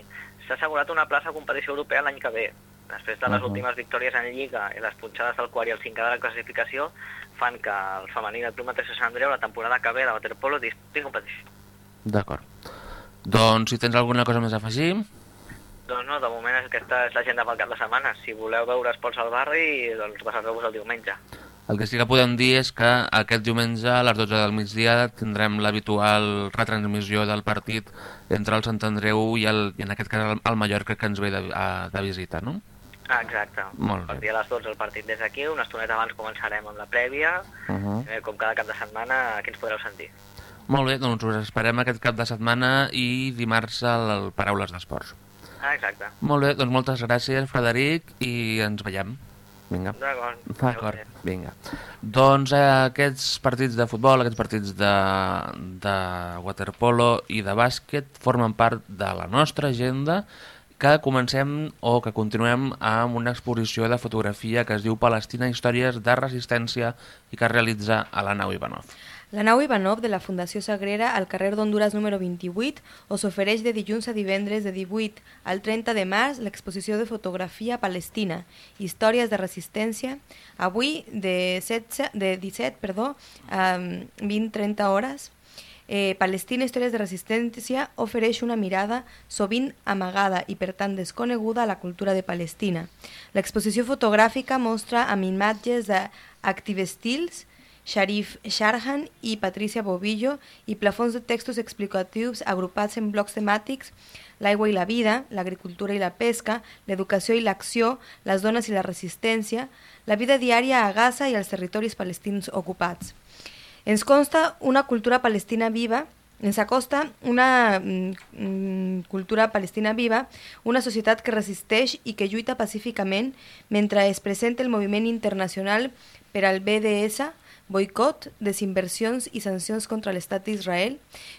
s'ha assegurat una plaça a competició europea l'any que ve. Després de les Mhm. últimes victòries en Lliga i les punxades del quart i el cinquè de la classificació, fan que el femení del Club Natació Sant Andreu la temporada que ve de waterpolo disputi competició. D'acord. Doncs si tens alguna cosa més a afegir... Doncs no, de moment aquesta és l'agenda pel cap de setmana. Si voleu veure esports al barri, doncs reserveu-vos el diumenge. El que sí que podem dir és que aquest diumenge a les 12 del migdia tindrem l'habitual retransmissió del partit entre el Sant Andreu i, el, i en aquest cas el, el Mallorca que ens ve de, a, de visita, no? Ah, exacte. Molt A bé. partir de les 12 el partit des d'aquí, una estoneta abans començarem amb la prèvia, Uh -huh. eh, com cada cap de setmana, aquí ens podreu sentir. Molt bé, doncs us esperem aquest cap de setmana i dimarts al Paraules d'Esports. Ah, exacte. Molt bé, doncs moltes gràcies, Frederic, i ens veiem. Vinga. D'acord. D'acord, vinga. Doncs eh, aquests partits de futbol, aquests partits de, de waterpolo i de bàsquet formen part de la nostra agenda que comencem o que continuem amb una exposició de fotografia que es diu Palestina Històries de Resistència i que es realitza a la nau Ivanov. La nau Ivanov de la Fundació Sagrera al carrer d'Honduras número 28 us ofereix de dilluns a divendres de 18 al 30 de març l'exposició de fotografia palestina, històries de resistència, avui de, 16, de 17 perdó, a 20-30 hores. Eh, Palestina Històries de Resistència ofereix una mirada sovint amagada i per tant desconeguda a la cultura de Palestina. L'exposició fotogràfica mostra amb imatges d'activestils, Sharif Sharhan i Patricia Bobillo i plafons de textos explicatius agrupats en blocs temàtics l'aigua i la vida, l'agricultura i la pesca, l'educació i l'acció, les dones i la resistència, la vida diària a Gaza i els territoris palestins ocupats. Ens consta una cultura palestina viva, ens acosta una mm, mm, cultura palestina viva, una societat que resisteix i que lluita pacíficament mentre es presenta el moviment internacional per al BDS, boicot, desinversions i sancions contra l'estat d'Israel,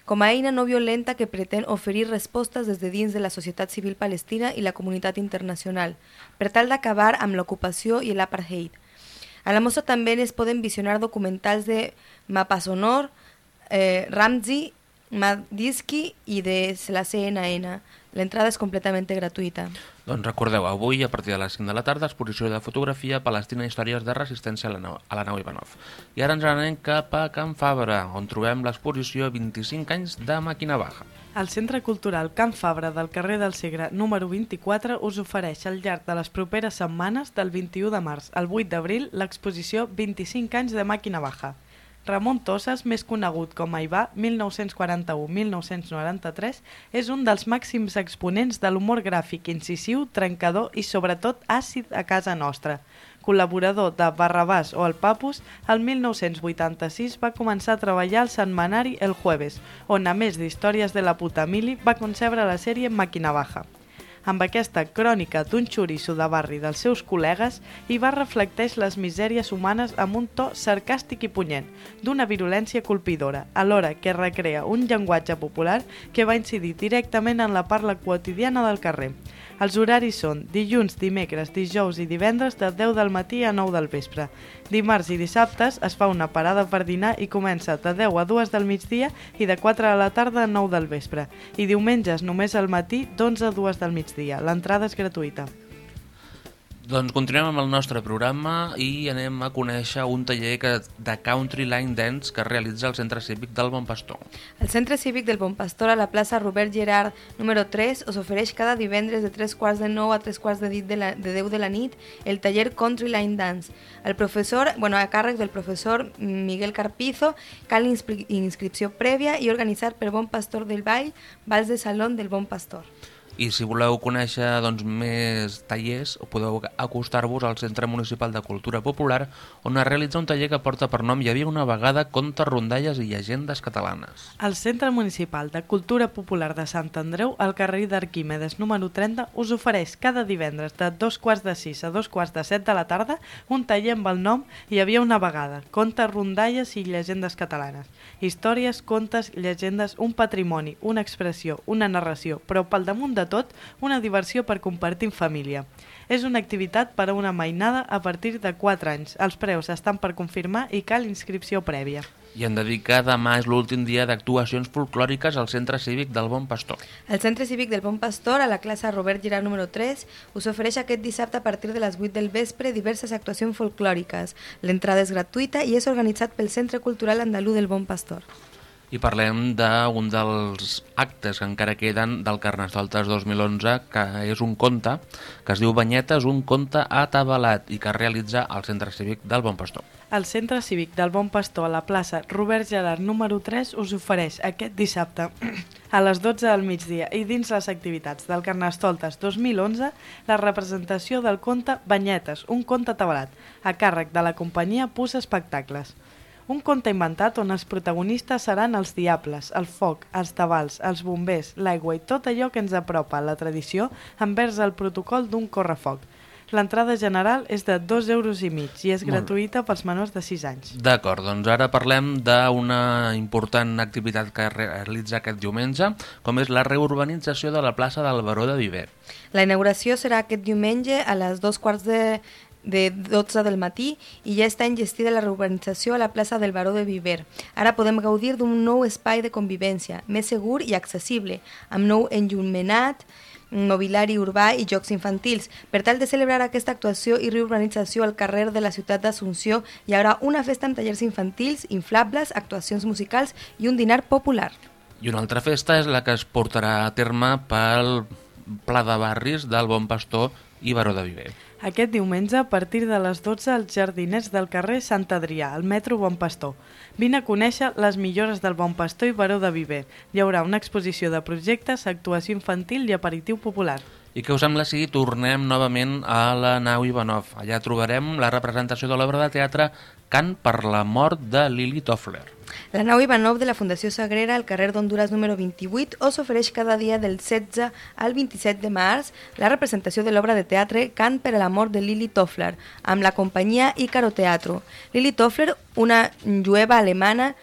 com a eina no violenta que pretén oferir respostes des de dins de la societat civil palestina i la comunitat internacional, per tal d'acabar amb l'ocupació i l'apartheid. A la mostra també es poden visionar documentals de Mapasonor, eh, Ramzi, Madiski i de la CNN. L'entrada és completament gratuïta. Doncs recordeu, avui a partir de les 5 de la tarda exposició de fotografia Palestina Històries de Resistència a la nau, a la nau Ivanov. I ara ens anem cap a Can Fabra, on trobem l'exposició 25 anys de Màquina Baja. El Centre Cultural Can Fabra del carrer del Segre número 24 us ofereix al llarg de les properes setmanes del 21 de març al 8 d'abril l'exposició 25 anys de Màquina Baja. Ramon Tosses, més conegut com a Ivar 1941-1993, és un dels màxims exponents de l'humor gràfic incisiu, trencador i sobretot àcid a casa nostra. Col·laborador de Barrabàs o El Papus, el 1986 va començar a treballar al setmanari El Jueves, on a més d'històries de la puta mili va concebre la sèrie Màquina Baja. Amb aquesta crònica d'un xoriço de barri dels seus col·legues, Ibar reflecteix les misèries humanes amb un to sarcàstic i punyent, d'una virulència colpidora, alhora que recrea un llenguatge popular que va incidir directament en la parla quotidiana del carrer. Els horaris són dilluns, dimecres, dijous i divendres de 10 del matí a 9 del vespre. Dimarts i dissabtes es fa una parada per dinar i comença de 10 a 2 del migdia i de 4 a la tarda a 9 del vespre. I diumenges només al matí d'11 a 2 del migdia. L'entrada és gratuïta. Doncs continuem amb el nostre programa i anem a conèixer un taller que, de Country Line Dance que realitza el Centre Cívic del Bon Pastor. El Centre Cívic del Bon Pastor a la plaça Robert Gerard número 3 us ofereix cada divendres de 3 quarts de 9 a 3 quarts de, de, la, de 10 de la nit el taller Country Line Dance. El professor, bueno, a càrrec del professor Miguel Carpizo, cal inscri inscripció prèvia i organitzat per Bon Pastor del Vall, Vals de Salón del Bon Pastor. I si voleu conèixer doncs, més tallers, podeu acostar-vos al Centre Municipal de Cultura Popular, on es realitza un taller que porta per nom Hi havia una vegada contes, rondalles i llegendes catalanes. El Centre Municipal de Cultura Popular de Sant Andreu, al carrer d'Arquímedes número 30, us ofereix cada divendres de dos quarts de sis a dos quarts de set de la tarda un taller amb el nom Hi havia una vegada, contes, rondalles i llegendes catalanes. Històries, contes, llegendes, un patrimoni, una expressió, una narració, però pel damunt de tot, una diversió per compartir en família. És una activitat per a una mainada a partir de 4 anys. Els preus estan per confirmar i cal inscripció prèvia. I en dedicar demà és l'últim dia d'actuacions folclòriques al Centre Cívic del Bon Pastor. El Centre Cívic del Bon Pastor, a la classe Robert Girard número 3, us ofereix aquest dissabte a partir de les 8 del vespre diverses actuacions folclòriques. L'entrada és gratuïta i és organitzat pel Centre Cultural Andalú del Bon Pastor. I parlem d'un dels actes que encara queden del Carnestoltes 2011, que és un conte, que es diu Banyetes, un conte atabalat i que es realitza al Centre Cívic del Bon Pastor. El Centre Cívic del Bon Pastor a la plaça Robert Gerard número 3 us ofereix aquest dissabte a les 12 del migdia i dins les activitats del Carnestoltes 2011 la representació del conte Banyetes, un conte atabalat, a càrrec de la companyia Pus Espectacles. Un conte inventat on els protagonistes seran els diables, el foc, els tabals, els bombers, l'aigua i tot allò que ens apropa a la tradició envers el protocol d'un correfoc. L'entrada general és de 2 euros i mig i és gratuïta pels menors de 6 anys. D'acord, doncs ara parlem d'una important activitat que es realitza aquest diumenge, com és la reurbanització de la plaça del Baró de Viver. La inauguració serà aquest diumenge a les dos quarts de, de 12 del matí i ja està engestida la reurbanització a la plaça del Baró de Viver. Ara podem gaudir d'un nou espai de convivència, més segur i accessible, amb nou enllumenat, mobiliari urbà i jocs infantils. Per tal de celebrar aquesta actuació i reurbanització al carrer de la ciutat d'Assumpció hi haurà una festa amb tallers infantils, inflables, actuacions musicals i un dinar popular. I una altra festa és la que es portarà a terme pel Pla de Barris del Bon Pastor i Baró de Viver. Aquest diumenge, a partir de les 12, als jardiners del carrer Sant Adrià, al metro Bon Pastor. Vine a conèixer les millores del Bon Pastor i Baró de Viver. Hi haurà una exposició de projectes, actuació infantil i aperitiu popular. I què us sembla si tornem novament a la nau Ivanov? Allà trobarem la representació de l'obra de teatre Cant per la mort de Lili Toffler. La nau Ivanov de la Fundació Sagrera al carrer d'Honduras número 28 us ofereix cada dia del 16 al 27 de març la representació de l'obra de teatre Cant per a la mort de Lili Toffler amb la companyia Ícaro Teatro. Lili Toffler, una jueva alemana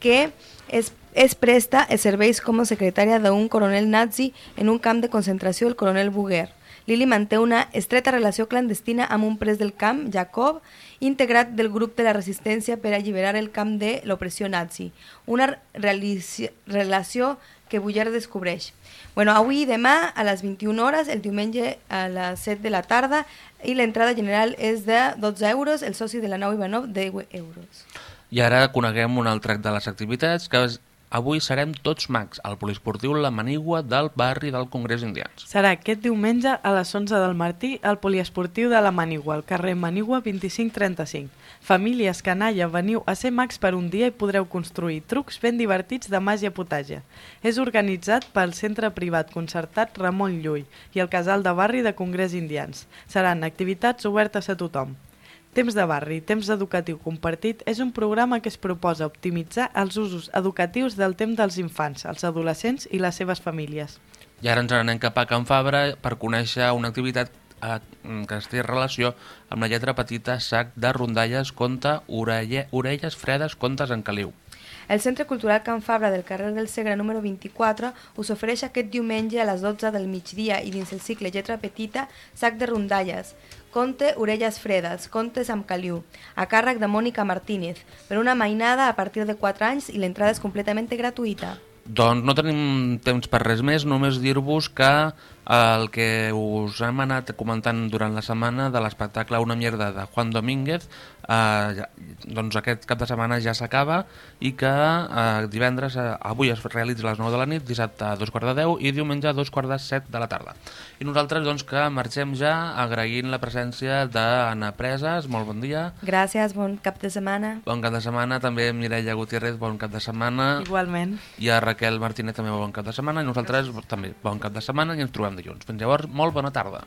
que es, es presta serveis com a secretària d'un coronel nazi en un camp de concentració, el coronel Buguer. Lili manté una estreta relació clandestina amb un pres del camp, Jacob, integrat del grup de la resistència per alliberar el camp de l'opressió nazi. Una relació que Buller descobreix. Bueno, avui i demà a les 21 hores, el diumenge a les 7 de la tarda i l'entrada general és de 12 euros, el soci de la nau Ivanov 10 euros. I ara coneguem un altre de les activitats que Avui serem tots mags al poliesportiu La Manigua del barri del Congrés Indians. Serà aquest diumenge a les 11 del matí al poliesportiu de la Manigua, al carrer Manigua 2535. Famílies, canalla, veniu a ser mags per un dia i podreu construir trucs ben divertits de màgia potatge. És organitzat pel Centre Privat Concertat Ramon Llull i el Casal de Barri de Congrés Indians. Seran activitats obertes a tothom. Temps de barri, temps educatiu compartit és un programa que es proposa optimitzar els usos educatius del temps dels infants, els adolescents i les seves famílies. I ara ens anem cap a Can Fabra per conèixer una activitat eh, que es té relació amb la lletra petita sac de rondalles conta orelle, orelles fredes contes en caliu. El Centre Cultural Can Fabra del carrer del Segre número 24 us ofereix aquest diumenge a les 12 del migdia i dins el cicle Lletra Petita sac de rondalles, conte Orelles Fredes, contes amb caliu, a càrrec de Mònica Martínez, per una mainada a partir de 4 anys i l'entrada és completament gratuïta. Doncs no tenim temps per res més, només dir-vos que el que us hem anat comentant durant la setmana de l'espectacle Una mierda de Juan Domínguez, eh, doncs aquest cap de setmana ja s'acaba i que eh, divendres, eh, avui es realitza a les 9 de la nit, dissabte a dos quarts de 10 i diumenge a dos quarts de 7 de la tarda. I nosaltres doncs que marxem ja agraint la presència d'Anna Preses, molt bon dia. Gràcies, bon cap de setmana. Bon cap de setmana, també Mireia Gutiérrez, bon cap de setmana. Igualment. I a Raquel Martínez també bon cap de setmana i nosaltres també bon cap de setmana i ens trobem dilluns. Fins llavors, molt bona tarda.